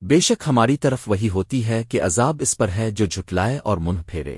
بے شک ہماری طرف وہی ہوتی ہے کہ عذاب اس پر ہے جو جھٹلائے اور منہ پھیرے۔